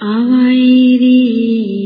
ආවෛරී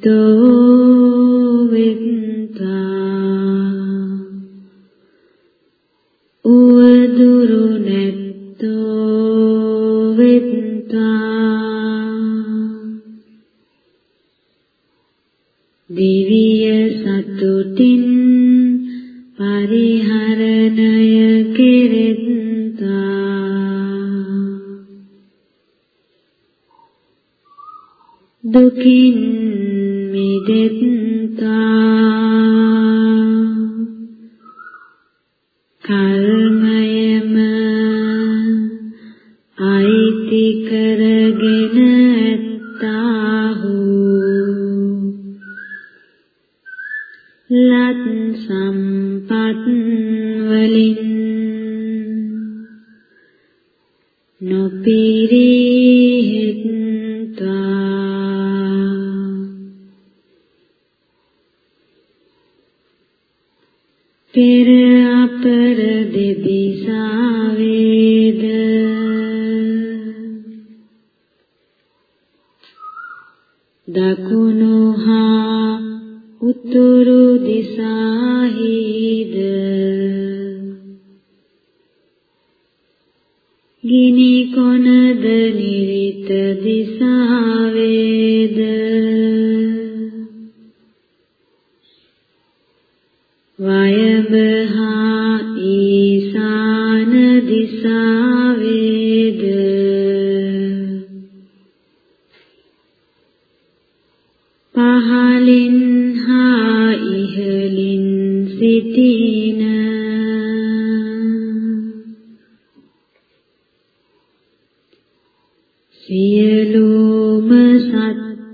Cristo.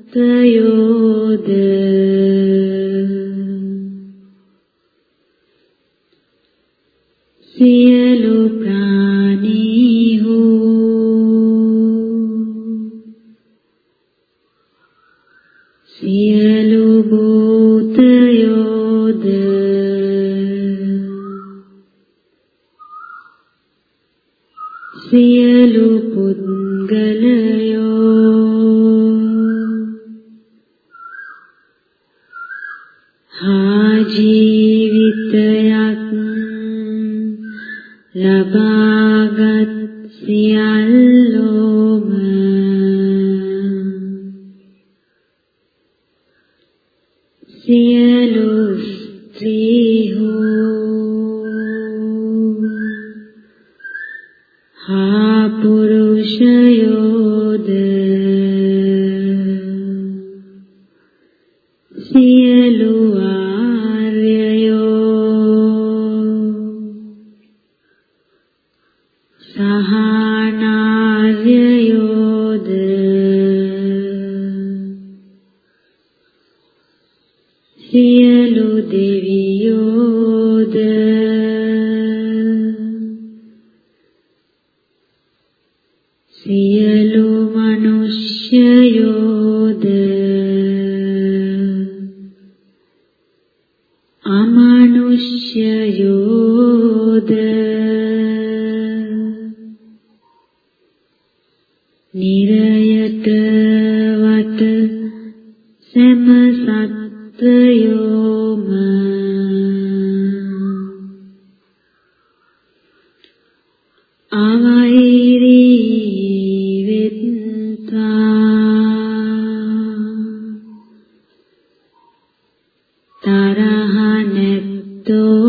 සත්ත්වයෝද සියලු තරහ නැත්තෝ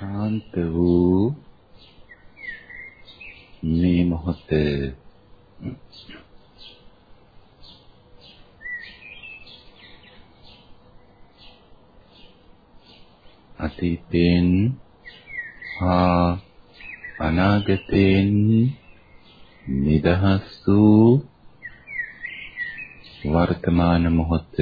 ශාන්ත වූ මේ මොහොත. අතීතෙන් හා අනාගතෙන් නිදහස් වූ වර්තමාන මොහොත.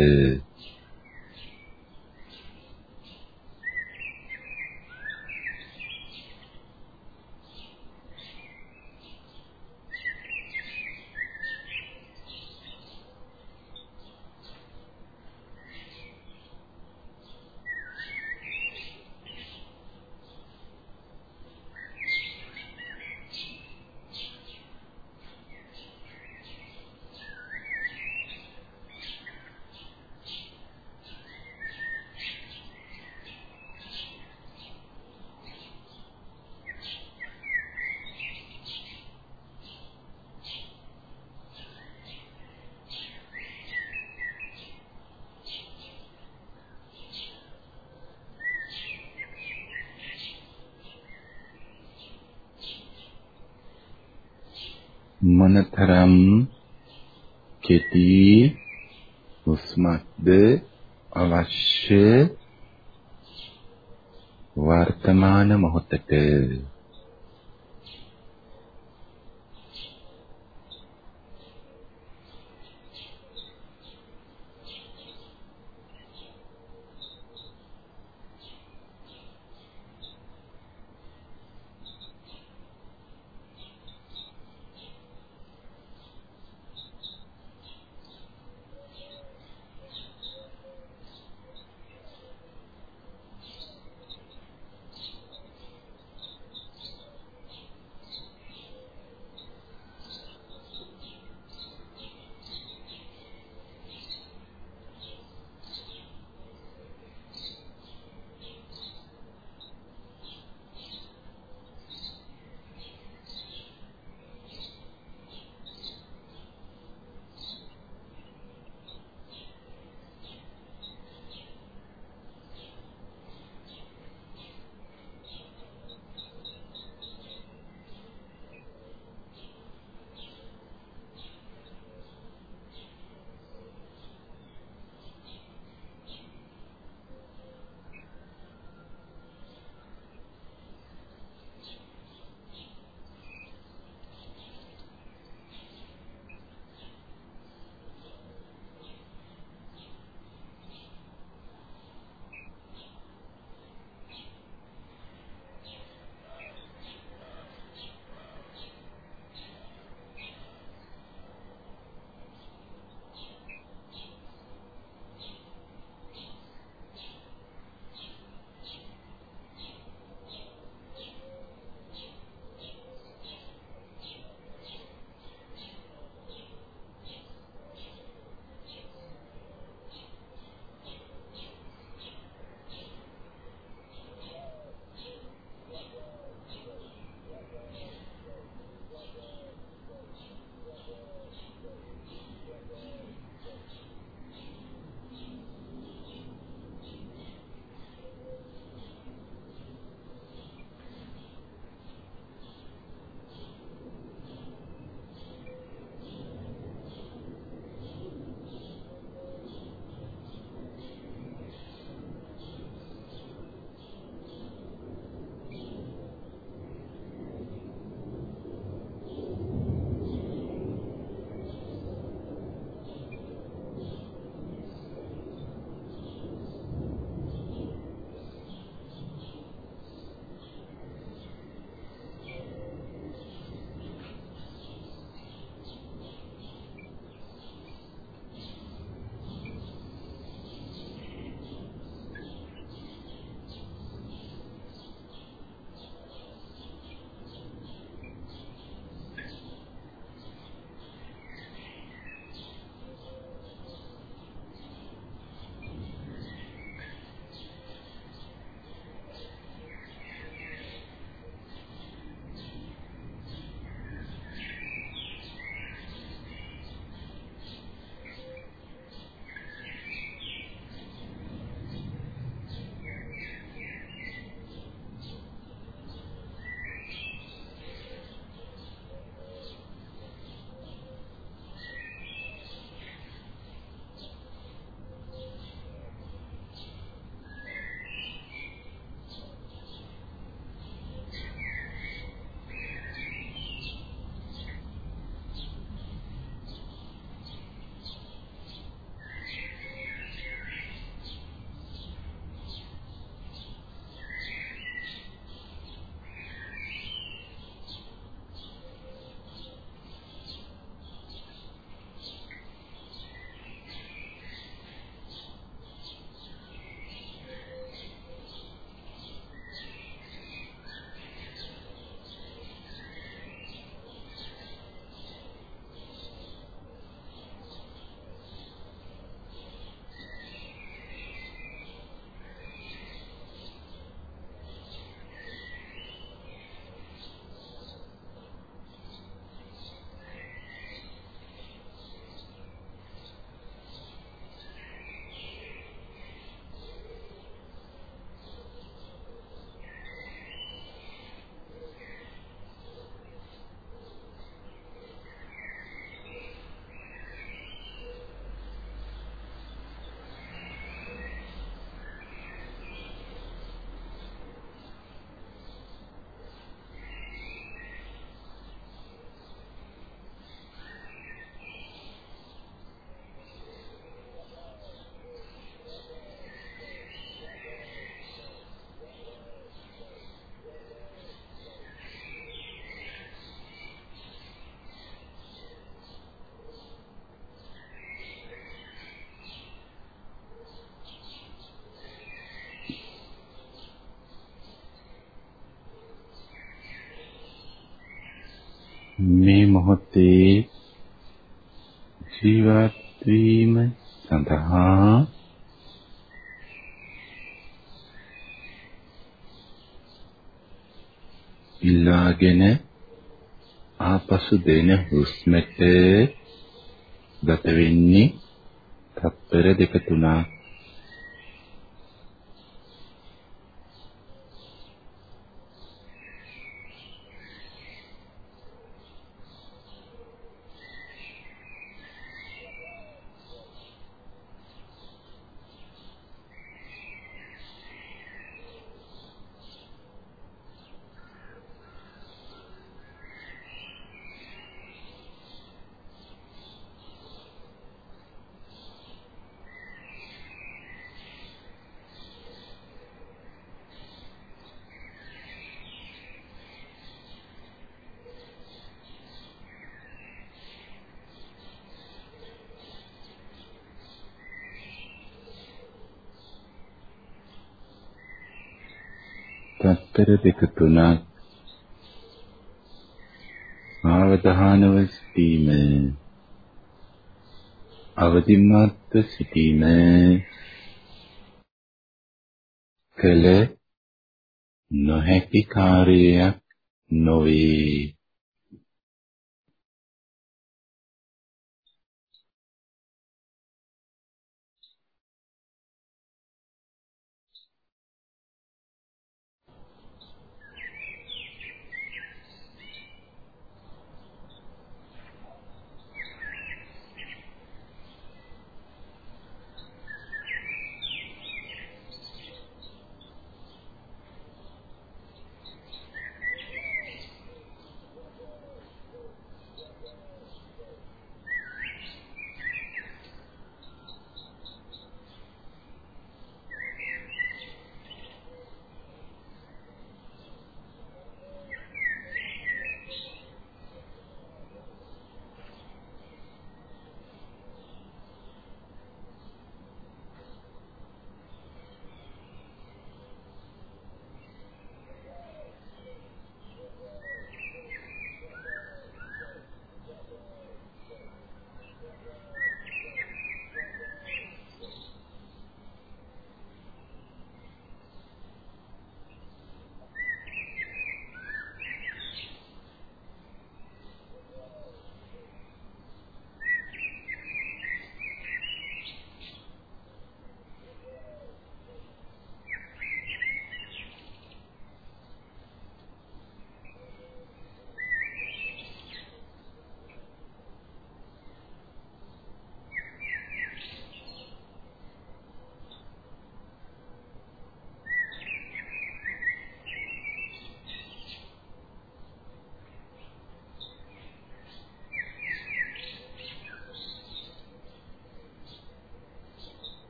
මොනතරම් කෙටි හුස්මක්ද අවශ්‍ය වර්තමාන මොහොතට? මේ මොහොතේ ජීවත් වීම සඳහා ඉල්ලාගෙන ආපසු දෙන හුස්මට ගත වෙන්නේ තත්පර දෙක තුනක්. තත්තර දෙක තුනක් ආවධානව සිටීම. අවදිමත්ව සිටීම කල නොහැකි කාර්යයක් නොවේ.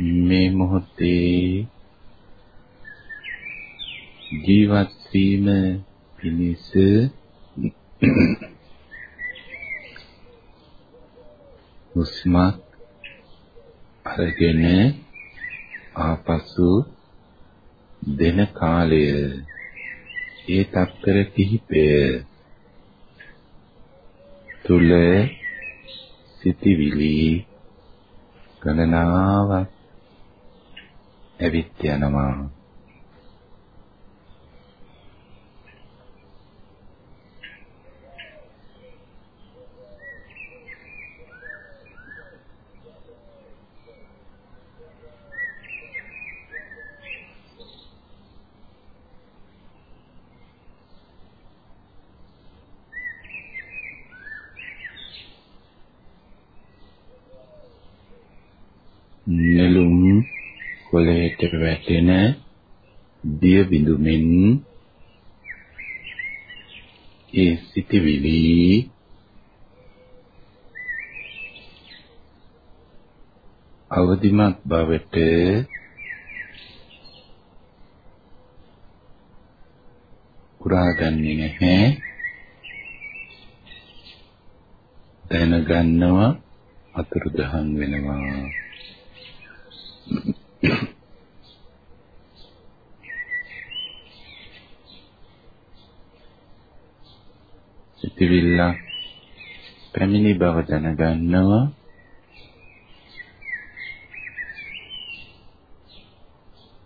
මේ මොහොතේ ජීවත් වීම පිණිස හුස්මක් අරගෙන ආපසු දෙන කාලය. ඒ තත්තර කිහිපය තුල සිටිවිලි ගණනාවක් ඇවිත් යනවා නෙළුම් කොළයට වැටෙන දිය බිඳුමින් ඒ සිටිවිලි අවදිමත් බවට උරාගන්නේ නැහැ. දැනගන්නවා අතුරුදහන් වෙනවා. සිතවිල්ල පැමිණි බව දැනගන්නවා.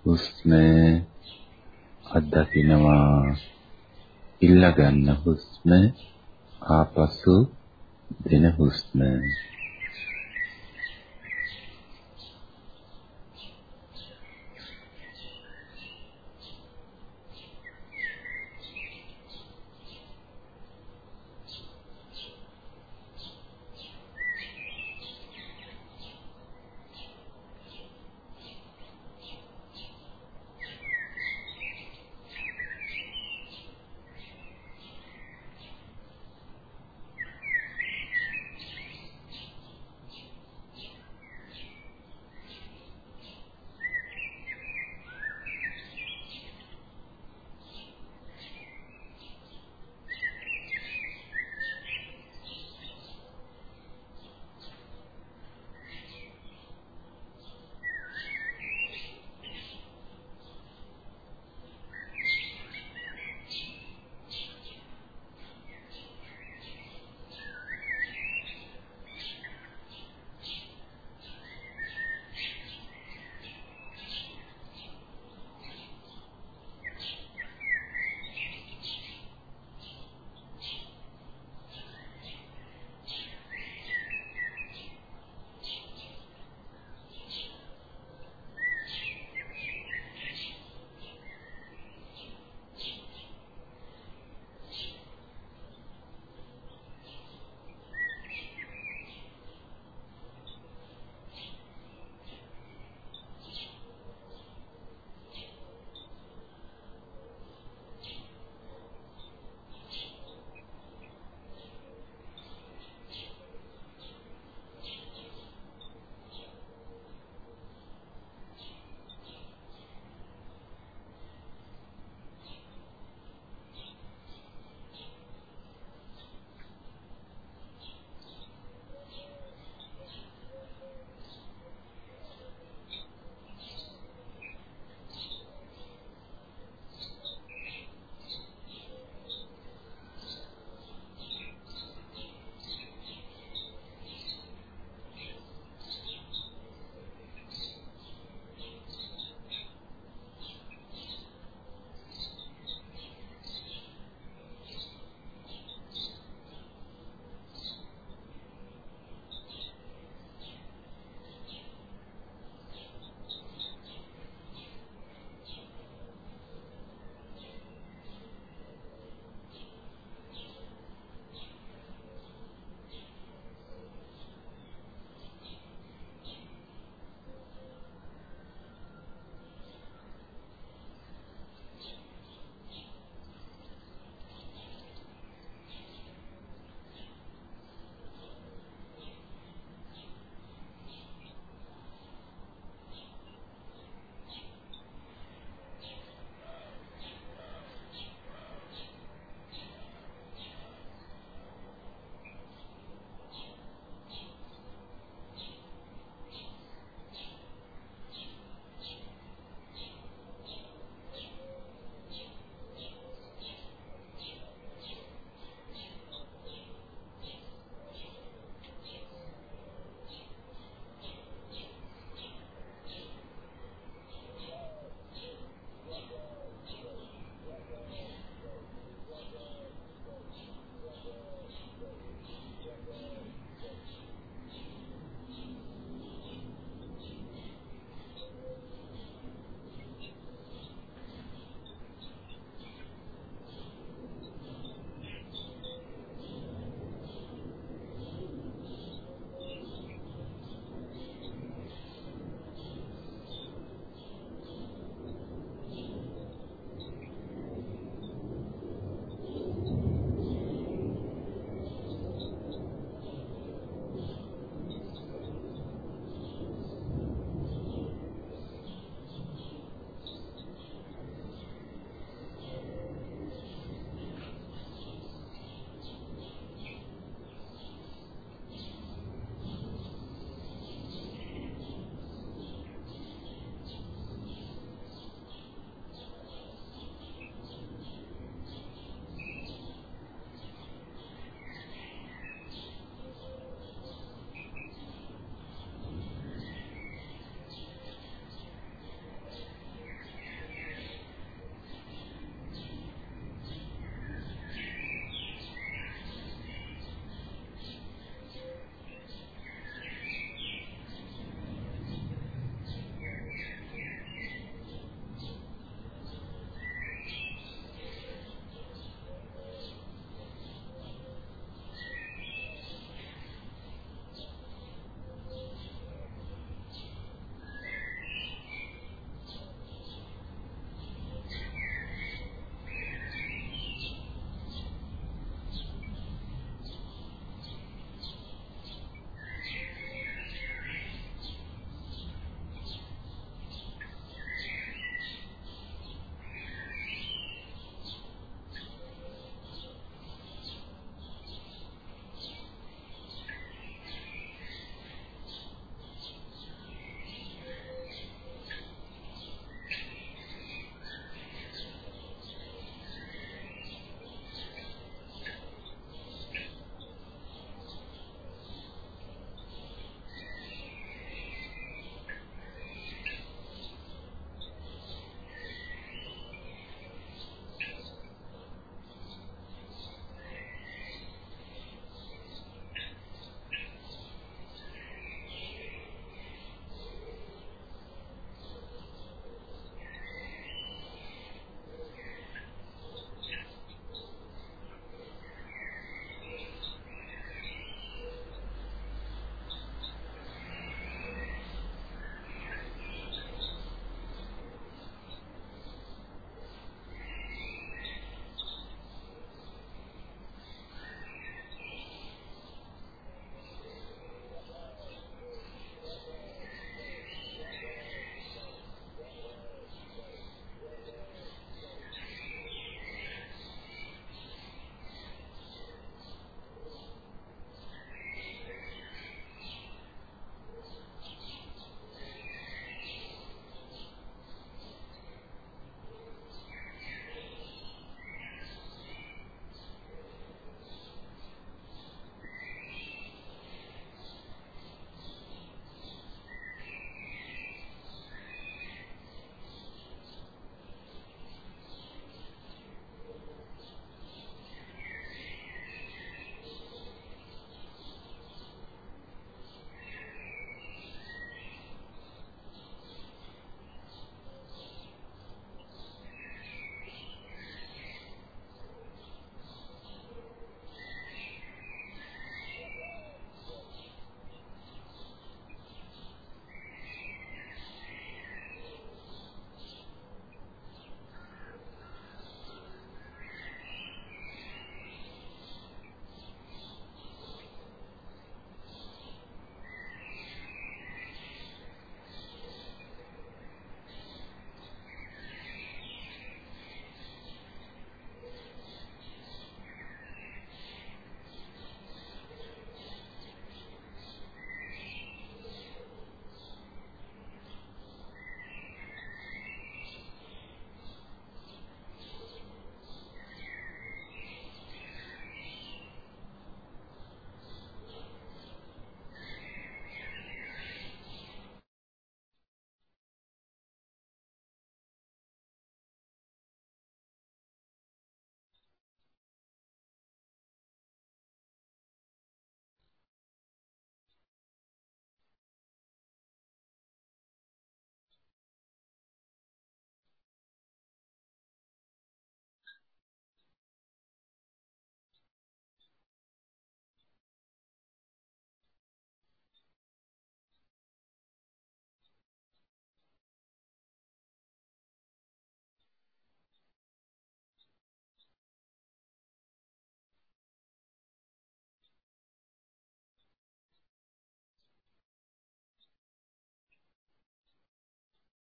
හුස්ම අත්දකින්නවා. ඉල්ලගන්න හුස්ම ආපසු දෙන හුස්ම.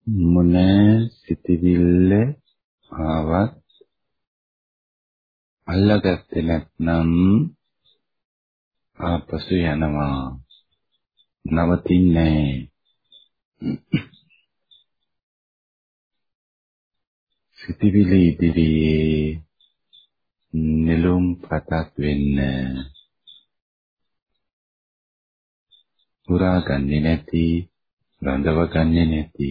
මොන සිතවිල්ල ආවත් අල්ලගත්තේ නැත්නම් ආපසු යනවා. නවතින්නේ සිතවිලි ඉදිරියේ නෙළුම් පතක් වෙන්න පුරා ගන්නේ නැති රඳව ගන්නේ නැති.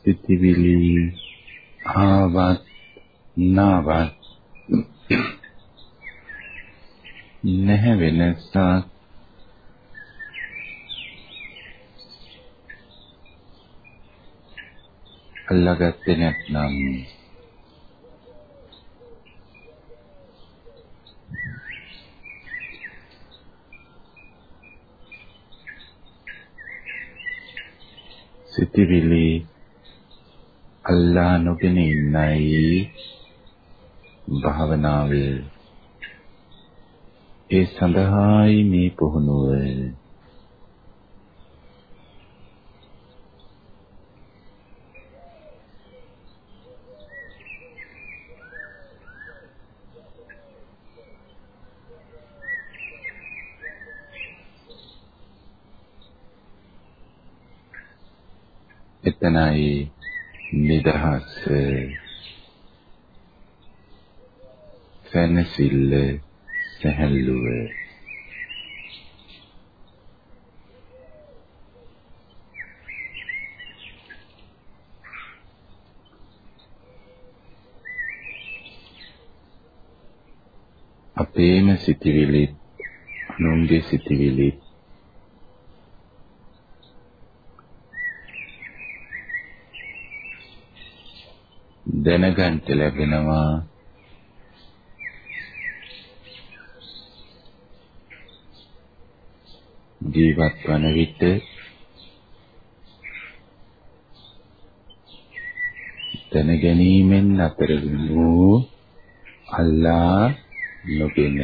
සිතිවිලි ආවත් නාවත් නැහැ වෙනසක්. අල්ලාගත්තේ නැත්නම් සිතිවිලි අල්ලා නොගෙන ඉන්නයි භාවනාවේ. ඒ සඳහායි මේ පුහුණුව. එතනයි නිදහස. සැනසෙල්ල සැහැල්ලුව. අපේම සිටිවිලි අනුන්ගේ සිටිවිලි දැනගන්න ලැබෙනවා. ජීවත් වන විට දැන ගැනීමෙන් අතර වූ අල්ලා නොගෙන